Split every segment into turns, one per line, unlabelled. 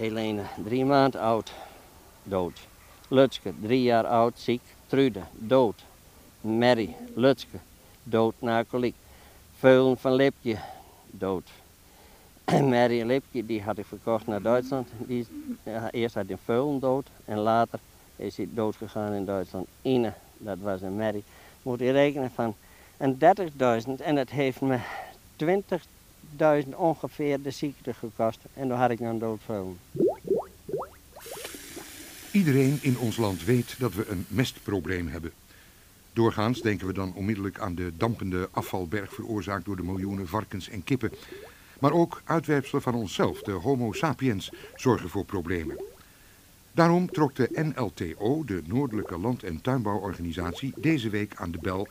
Helene, drie maanden oud, dood. Lutske, drie jaar oud, ziek. Trude, dood. Mary, Lutske, dood na koliek. Veulen van Lipje, dood. Mary Lipje, die had ik verkocht naar Duitsland. Die, eerst had hij Veulen dood en later is hij dood gegaan in Duitsland. Ine, dat was een Mary. Moet je rekenen van een 30.000 en het heeft me 20.000 ongeveer de ziekte gekost. En dan had ik een doodveulen.
Iedereen in ons land weet dat we een mestprobleem hebben. Doorgaans denken we dan onmiddellijk aan de dampende afvalberg veroorzaakt door de miljoenen varkens en kippen. Maar ook uitwerpselen van onszelf, de Homo sapiens, zorgen voor problemen. Daarom trok de NLTO, de Noordelijke Land- en Tuinbouworganisatie, deze week aan de bel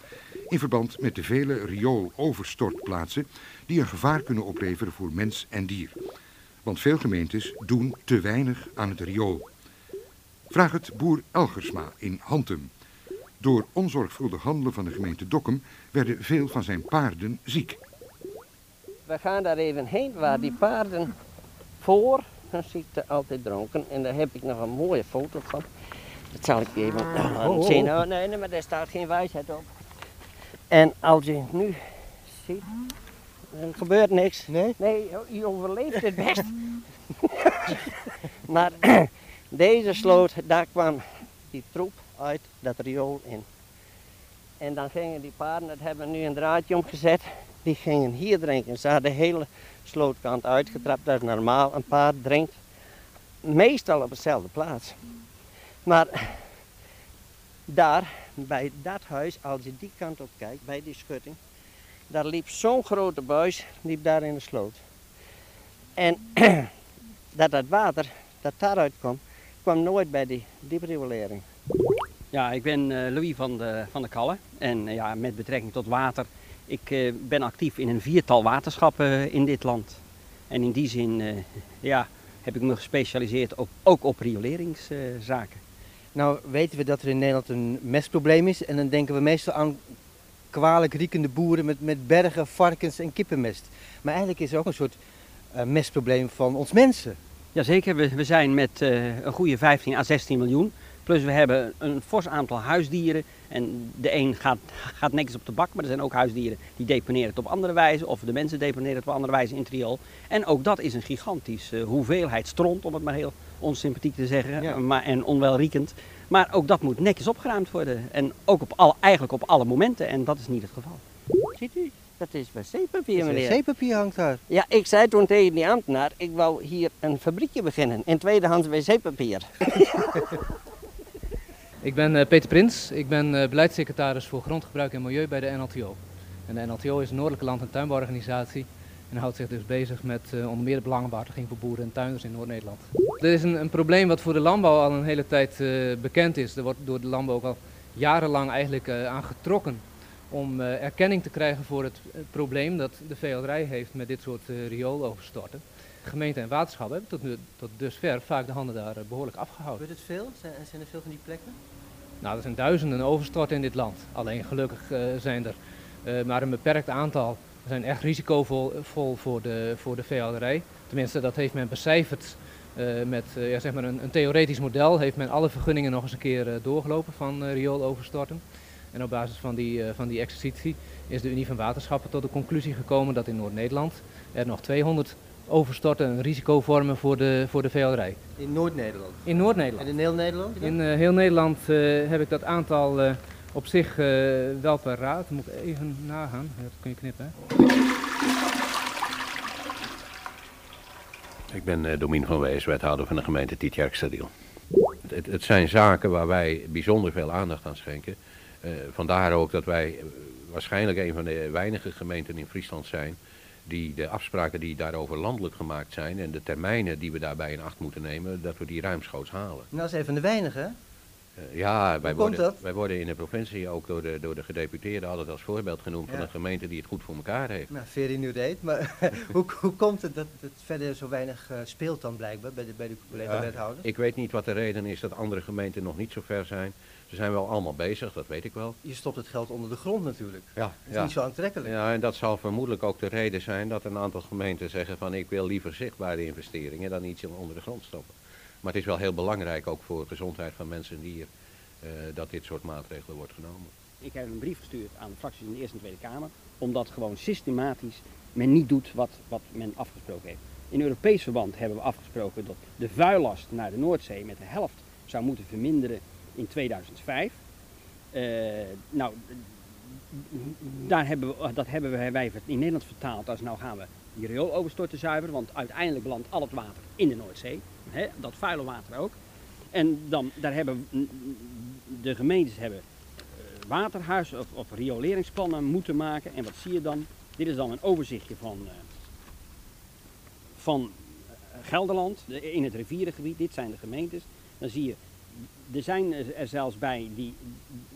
in verband met de vele riooloverstortplaatsen die een gevaar kunnen opleveren voor mens en dier. Want veel gemeentes doen te weinig aan het riool. Vraag het boer Elgersma in Hantum. Door onzorgvuldig handelen van de gemeente Dokkum werden veel van zijn paarden ziek.
We gaan daar even heen waar die paarden voor hun ziekte altijd dronken. En daar heb ik nog een mooie foto van. Dat zal ik je even laten zien. Oh, nee, nee, maar daar staat geen wijsheid op. En als je nu ziet, er gebeurt niks.
Nee?
Nee, je overleeft het best. maar deze sloot, daar kwam die troep uit dat riool in. En dan gingen die paarden, dat hebben we nu een draadje omgezet, die gingen hier drinken. Ze hadden de hele slootkant uitgetrapt, dat is normaal. Een paard drinkt meestal op dezelfde plaats. Maar daar, bij dat huis, als je die kant op kijkt, bij die schutting, daar liep zo'n grote buis, liep daar in de sloot. En dat dat water dat daaruit kwam, kwam nooit bij die diepriolering.
Ja, ik ben eh, Louis van de, van de Kalle en eh, ja, met betrekking tot water. Ik eh, ben actief in een viertal waterschappen in dit land. En in die zin eh, ja, heb ik me gespecialiseerd op, ook op rioleringszaken.
Nou weten we dat er in Nederland een mestprobleem is. En dan denken we meestal aan kwalijk riekende boeren met, met bergen, varkens en kippenmest. Maar eigenlijk is er ook een soort eh, mestprobleem van ons mensen.
Jazeker, we, we zijn met eh, een goede 15 à 16 miljoen. Plus we hebben een fors aantal huisdieren. En de een gaat, gaat netjes op de bak, maar er zijn ook huisdieren die deponeren het op andere wijze. Of de mensen deponeren het op andere wijze in het riool. En ook dat is een gigantische hoeveelheid stront, om het maar heel onsympathiek te zeggen.
Ja.
Maar, en onwelriekend. Maar ook dat moet netjes opgeruimd worden. En ook op alle, eigenlijk op alle momenten. En dat is niet het geval.
Ziet u? Dat is wc-papier, meneer.
wc-papier hangt daar.
Ja, ik zei toen tegen die ambtenaar, ik wou hier een fabriekje beginnen in tweedehands wc-papier.
Ik ben eh, Peter Prins, ik ben eh, beleidssecretaris voor grondgebruik en milieu bij de NLTO. En de NLTO is een Noordelijke Land- en Tuinbouworganisatie en houdt zich dus bezig met eh, onder meer de belangenbehartiging voor boeren en tuinders in Noord-Nederland. Er is een, een probleem wat voor de landbouw al een hele tijd bekend is. Er wordt door de landbouw ook al jarenlang eigenlijk aan getrokken om erkenning te krijgen voor het probleem dat de veehouderij heeft met dit soort riooloverstorten. Gemeente en waterschap hebben tot, nu, tot dusver vaak de handen daar eh, behoorlijk afgehouden.
Gebeurt het veel? Zijn er veel van die plekken?
Nou, er zijn duizenden overstorten in dit land. Alleen gelukkig eh, zijn er eh, maar een beperkt aantal. zijn echt risicovol vol voor, de, voor de veehouderij. Tenminste, dat heeft men becijferd eh, met eh, ja, zeg maar een, een theoretisch model. Heeft men alle vergunningen nog eens een keer eh, doorgelopen van eh, riooloverstorten. En op basis van die, eh, van die exercitie is de Unie van Waterschappen tot de conclusie gekomen dat in Noord-Nederland er nog 200 overstorten een risico vormen voor de, voor de veehouderij.
In Noord-Nederland.
In Noord-Nederland.
En in heel Nederland?
In eh, heel Nederland eh, heb ik dat aantal eh, op zich eh, wel paraat. Moet ik even nagaan. Dat kun je knippen. Hè?
Ik ben uh, Domien van Wees, wethouder van de gemeente Tietjerkstadiel. Het, het zijn zaken waar wij bijzonder veel aandacht aan schenken. Uh, vandaar ook dat wij waarschijnlijk een van de weinige gemeenten in Friesland zijn die de afspraken die daarover landelijk gemaakt zijn en de termijnen die we daarbij in acht moeten nemen, dat we die ruimschoots halen.
Nou, dat is een van de weinigen.
Eh, ja, wij worden,
dat?
wij worden in de provincie ook door de, door de gedeputeerden altijd als voorbeeld genoemd van een gemeente die het goed voor elkaar heeft.
Nou, Ferry nu deed, maar hoe, hoe komt het dat het verder zo weinig eh, speelt dan blijkbaar bij de, bij de collega-wethouders?
Ik weet niet wat de reden is dat andere gemeenten nog niet zo ver zijn. Ze zijn wel allemaal bezig, dat weet ik wel.
Je stopt het geld onder de grond natuurlijk.
Ja,
Dat is
ja.
niet zo aantrekkelijk.
Ja, en dat zal vermoedelijk ook de reden zijn dat een aantal gemeenten zeggen van ik wil liever zichtbare investeringen dan iets onder de grond stoppen. Maar het is wel heel belangrijk ook voor de gezondheid van mensen en dieren eh, dat dit soort maatregelen wordt genomen.
Ik heb een brief gestuurd aan de fracties in de Eerste en Tweede Kamer, omdat gewoon systematisch men niet doet wat, wat men afgesproken heeft. In Europees verband hebben we afgesproken dat de vuillast naar de Noordzee met de helft zou moeten verminderen in 2005. Eh, nou, daar hebben we, dat hebben wij in Nederland vertaald als nou gaan we die riooloverstorten zuiveren, want uiteindelijk belandt al het water in de Noordzee. Hè, dat vuile water ook. En dan, daar hebben de gemeentes hebben eh, waterhuis of, of rioleringsplannen moeten maken. En wat zie je dan? Dit is dan een overzichtje van, eh, van eh, Gelderland de- in het rivierengebied. Dit zijn de gemeentes. Dan zie je, er zijn er er zelfs bij die,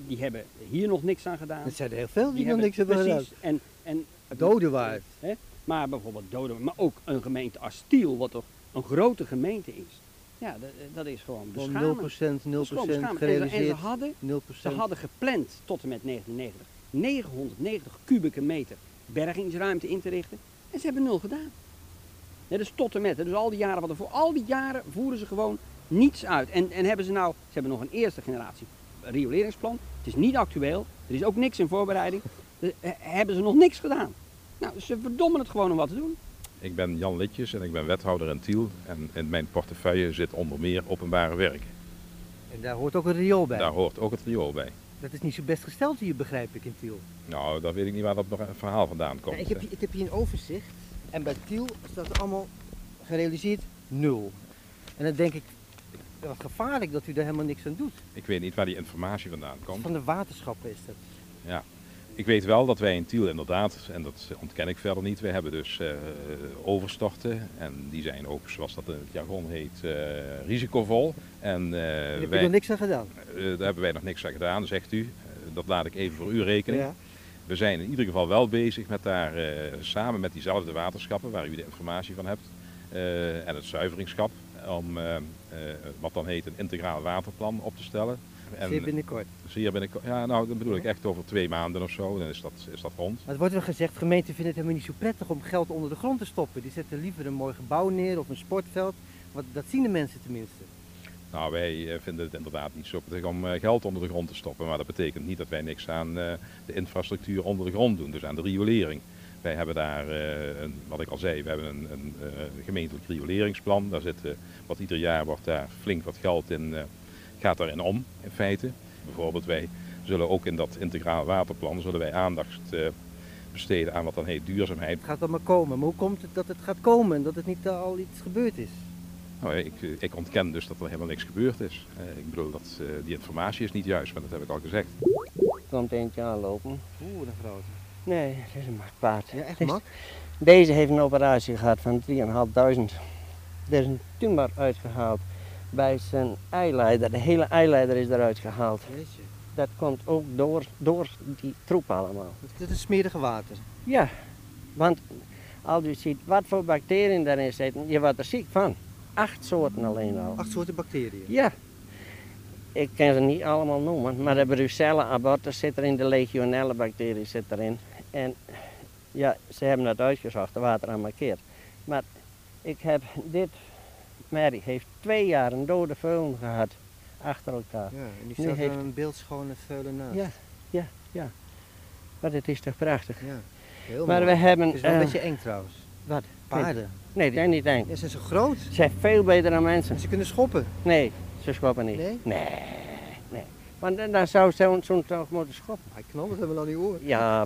die hebben hier nog niks aan gedaan.
Het zijn er heel veel die, nog niks hebben gedaan.
precies. En, en,
Dodewaard.
Hè? Maar bijvoorbeeld Doden, maar ook een gemeente als Tiel, wat toch een grote gemeente is. Ja, dat, dat is gewoon
Van 0%, 0%
beschamend. Dat is gewoon beschamend. En, ze- en ze
gerealiseerd.
hadden
0%.
ze hadden gepland tot en met 1990 990 kubieke meter bergingsruimte in te richten. En ze hebben nul gedaan. Ja, dus tot en met. Dus al die jaren, wat er voor al die jaren voeren ze gewoon niets uit. En, en hebben ze nou, ze hebben nog een eerste generatie rioleringsplan. Het is niet actueel. Er is ook niks in voorbereiding. Dus, eh, hebben ze nog niks gedaan. Nou, ze verdommen het gewoon om wat te doen.
Ik ben Jan Litjes en ik ben wethouder in Tiel. En in mijn portefeuille zit onder meer openbare werken.
En daar hoort ook een riool bij.
Daar hoort ook het riool bij.
Dat is niet zo best gesteld hier, begrijp ik, in Tiel.
Nou, daar weet ik niet waar dat nog een verhaal vandaan komt.
Ja, ik, heb, hier- ik heb hier een overzicht. En bij Tiel staat er allemaal gerealiseerd nul. En dan denk ik, wat gevaarlijk dat u daar helemaal niks aan doet.
Ik weet niet waar die informatie vandaan komt.
Van de waterschappen is dat.
Ik weet wel dat wij in Tiel inderdaad, en dat ontken ik verder niet, we hebben dus eh, overstorten. En die zijn ook, zoals dat in het jargon heet, eh, risicovol. En eh,
Daar heb je
wij,
nog niks aan gedaan.
eh, daar hebben wij nog niks aan gedaan, zegt u. Eh, dat laat ik even voor u rekenen.
Ja.
We zijn in ieder geval wel bezig met daar eh, samen met diezelfde waterschappen waar u de informatie van hebt eh, en het zuiveringsschap om eh, eh, wat dan heet een integraal waterplan op te stellen. En
Zeer binnenkort.
zeer binnenkort, ja nou dan bedoel ik echt over twee maanden of zo, dan is dat, is dat rond.
Maar het wordt wel gezegd, gemeenten vinden het helemaal niet zo prettig om geld onder de grond te stoppen. Die zetten liever een mooi gebouw neer of een sportveld. Want dat zien de mensen tenminste.
Nou wij eh, vinden het inderdaad niet zo prettig om eh, geld onder de grond te stoppen, maar dat betekent niet dat wij niks aan eh, de infrastructuur onder de grond doen, dus aan de riolering. Wij hebben daar, een, wat ik al zei, we hebben een, een gemeentelijk rioleringsplan. Daar zit, eh, wat ieder jaar wordt daar flink wat geld in, gaat daarin om, in feite. Bijvoorbeeld wij zullen ook in dat integraal waterplan zullen wij aandacht eh, besteden aan wat dan heet duurzaamheid.
Het gaat allemaal komen. Maar hoe komt het dat het gaat komen en dat het niet al iets gebeurd is?
Nou, ik, eh, ik ontken dus dat er helemaal niks gebeurd is. Eh, ik bedoel, dat, eh, die informatie is niet juist, maar dat heb ik al gezegd.
Komt eentje aanlopen.
Oeh, een grote.
Nee, het is een makpaard.
Ja, echt mak?
Deze heeft een operatie gehad van 3.500. Er is een tumor uitgehaald bij zijn eileider. De hele eileider is eruit gehaald.
Jeetje.
Dat komt ook door, door die troep allemaal.
Dit is smerige water.
Ja, want als u ziet wat voor bacteriën daarin zitten, je wordt er ziek van. Acht soorten alleen al.
Acht soorten bacteriën.
Ja. Ik kan ze niet allemaal noemen, maar de Brucella abortus zit erin, de legionella bacterie zit erin. En ja, ze hebben dat uitgezocht, de wateramarkeerd. Maar ik heb dit, Mary heeft twee jaar een dode veul gehad, achter elkaar.
Ja, en die staat
heeft-
een beeldschone veulen naast.
Ja, ja, ja. Maar het is toch prachtig.
Ja, Heel
maar
mooi.
we hebben...
Het is wel een
eh,
beetje eng trouwens.
Wat?
Paarden.
Nee, die zijn niet eng.
Ja, ze zijn zo groot.
Ze zijn veel beter dan mensen.
Ze kunnen schoppen.
Nee, ze schoppen niet.
Nee?
Nee, nee. Want dan, dan zou zo'n toch moeten schoppen.
Hij hebben we al niet hoor.
Ja,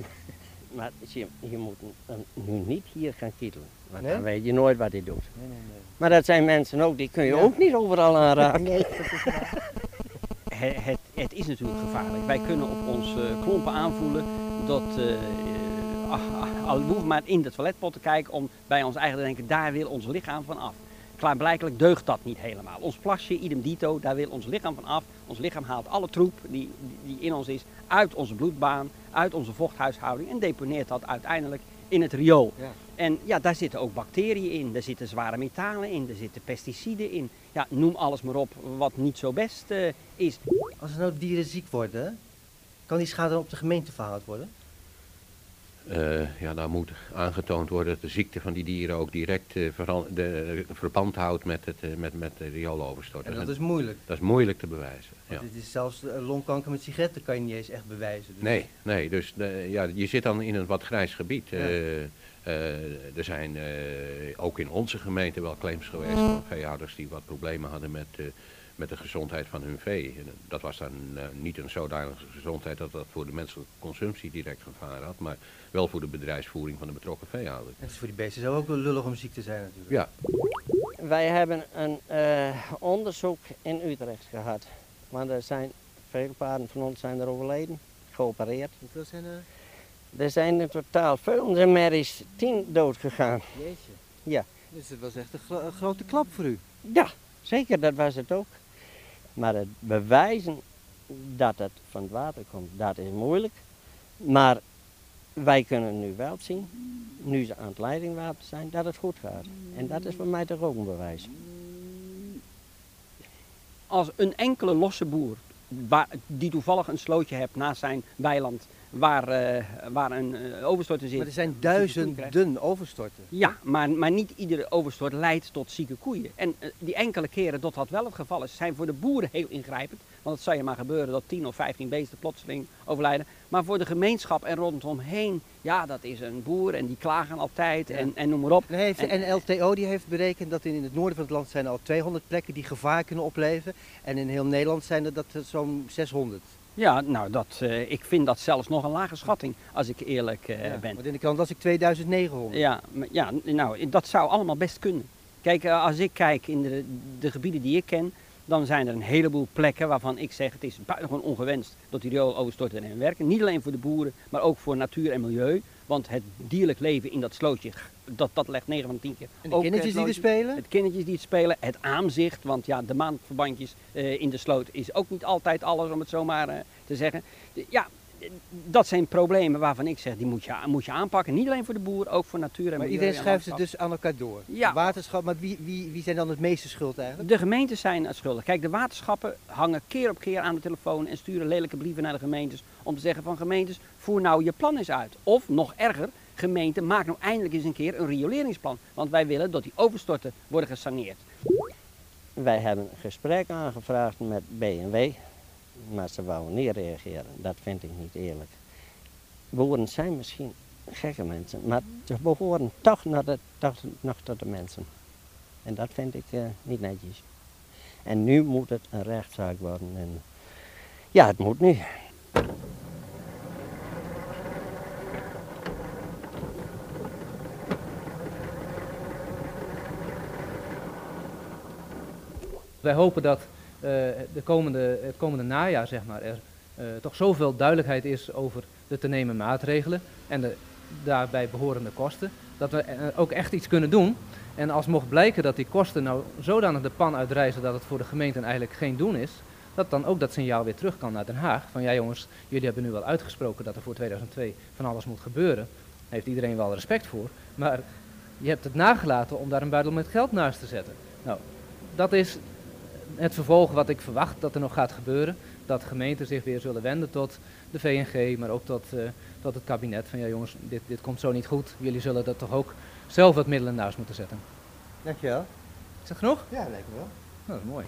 maar je, je moet hem nu niet hier gaan kietelen. Want
Nee?
dan weet je nooit wat hij doet.
Nee, nee, nee.
Maar dat zijn mensen ook, die kun je
Ja.
ook niet overal aanraken.
Nee, dat is waar.
Het, het, het is natuurlijk gevaarlijk. Wij kunnen op ons eh, klompen aanvoelen dat. eh, eh, ah, ah, al we hoeven maar in de toiletpot te kijken om bij ons eigen te denken, daar wil ons lichaam van af. Klaarblijkelijk deugt dat niet helemaal. Ons plasje, idem dito, daar wil ons lichaam van af Ons lichaam haalt alle troep die, die in ons is uit onze bloedbaan, uit onze vochthuishouding en deponeert dat uiteindelijk in het riool.
Ja.
En ja, daar zitten ook bacteriën in, daar zitten zware metalen in, er zitten pesticiden in. Ja, noem alles maar op wat niet zo best eh, is.
Als er nou dieren ziek worden, kan die schade dan op de gemeente verhaald worden?
Eh, ja, daar moet aangetoond worden dat de ziekte van die dieren ook direct eh, de, verband houdt met, het, eh, met, met de riooloverstorting.
En dat is moeilijk.
dat is moeilijk te bewijzen. Ja.
Dit is zelfs eh, longkanker met sigaretten kan je niet eens echt bewijzen. Dus
Nee, nee, dus ja, je zit dan in een wat grijs gebied.
Ja.
Eh, eh, er zijn eh, ook in onze gemeente wel claims geweest van veehouders die wat problemen hadden met, eh, met de gezondheid van hun vee. En dat was dan eh, niet een zodanige gezondheid dat dat voor de menselijke consumptie direct gevaar had, maar wel voor de bedrijfsvoering van de betrokken veehouder.
Het is voor die beesten zou ook wel lullig om ziek te zijn natuurlijk.
Ja,
Wij hebben een eh, onderzoek in Utrecht gehad. Want er zijn veel paarden van ons zijn er overleden, geopereerd.
Hoeveel zijn er?
Er zijn in totaal volgens de merries tien dood gegaan.
Jeetje.
Ja.
Dus het was echt een, gro- een grote klap voor u.
Ja, zeker, dat was het ook. Maar het bewijzen dat het van het water komt, dat is moeilijk. Maar wij kunnen nu wel zien, nu ze aan het leidingwater zijn, dat het goed gaat. En dat is voor mij toch ook een bewijs.
Als een enkele losse boer, die toevallig een slootje hebt naast zijn weiland, waar, eh, waar een eh, overstorting zit.
Maar er zijn duizenden overstorten.
Ja, maar, maar niet iedere overstort leidt tot zieke koeien. En eh, die enkele keren dat dat wel het geval is, zijn voor de boeren heel ingrijpend. Want het zou je maar gebeuren dat 10 of 15 beesten plotseling overlijden. Maar voor de gemeenschap en rondomheen, ja, dat is een boer en die klagen altijd en, en noem maar op.
En, heeft,
En-
en LTO die heeft berekend dat in het noorden van het land zijn er al 200 plekken die gevaar kunnen opleveren. En in heel Nederland zijn er dat zo'n 600.
Ja, nou, dat, eh, ik vind dat zelfs nog een lage schatting, als ik eerlijk eh,
Ja,
ben.
Want in de krant was ik 2900.
Ja, ja, nou, dat zou allemaal best kunnen. Kijk, eh, als ik kijk in de, de gebieden die ik ken, dan zijn er een heleboel plekken waarvan ik zeg het is buitengewoon ongewenst dat die riooloverstorten erin werken. Niet alleen voor de boeren, maar ook voor natuur en milieu. Want het dierlijk leven in dat slootje, dat, dat legt 9 van de 10 keer.
En de
ook
kindertjes
het
die er spelen?
Het kindertjes die het spelen, het aanzicht, want ja, de maandverbandjes eh, in de sloot is ook niet altijd alles, om het zo maar eh, te zeggen. De- ja, eh, dat zijn problemen waarvan ik zeg, die moet je, moet je aanpakken. Niet alleen voor de boer, ook voor natuur en
Maar
milieu
iedereen
en
schuift het dus aan elkaar door.
Ja.
Waterschap, maar wie, wie, wie zijn dan het meeste schuld eigenlijk?
De gemeentes zijn schuldig. Kijk, de waterschappen hangen keer op keer aan de telefoon en sturen lelijke brieven naar de gemeentes om te zeggen van gemeentes, voer nou je plan eens uit. Of nog erger, gemeente, maak nou eindelijk eens een keer een rioleringsplan. Want wij willen dat die overstorten worden gesaneerd.
Wij hebben een gesprek aangevraagd met B&W, maar ze wouden niet reageren. Dat vind ik niet eerlijk. Boeren zijn misschien gekke mensen, maar ze behoren toch, naar de, toch nog tot de mensen. En dat vind ik eh, niet netjes. En nu moet het een rechtszaak worden. En ja, het moet nu.
Wij hopen dat eh, de komende, het komende najaar zeg maar, er eh, toch zoveel duidelijkheid is over de te nemen maatregelen en de daarbij behorende kosten, dat we eh, ook echt iets kunnen doen. En als mocht blijken dat die kosten nou zodanig de pan uitreizen dat het voor de gemeente eigenlijk geen doen is, dat dan ook dat signaal weer terug kan naar Den Haag. Van ja jongens, jullie hebben nu wel uitgesproken dat er voor 2002 van alles moet gebeuren. Daar heeft iedereen wel respect voor. Maar je hebt het nagelaten om daar een buidel met geld naast te zetten. Nou, dat is het vervolg wat ik verwacht dat er nog gaat gebeuren. Dat gemeenten zich weer zullen wenden tot de VNG, maar ook tot, eh, tot het kabinet. Van ja jongens, dit, dit komt zo niet goed. Jullie zullen er toch ook zelf wat middelen naast moeten zetten.
Dankjewel.
Is dat genoeg?
Ja, lijkt me wel.
Nou, dat is mooi.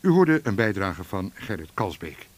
U hoorde een bijdrage van Gerrit Kalsbeek.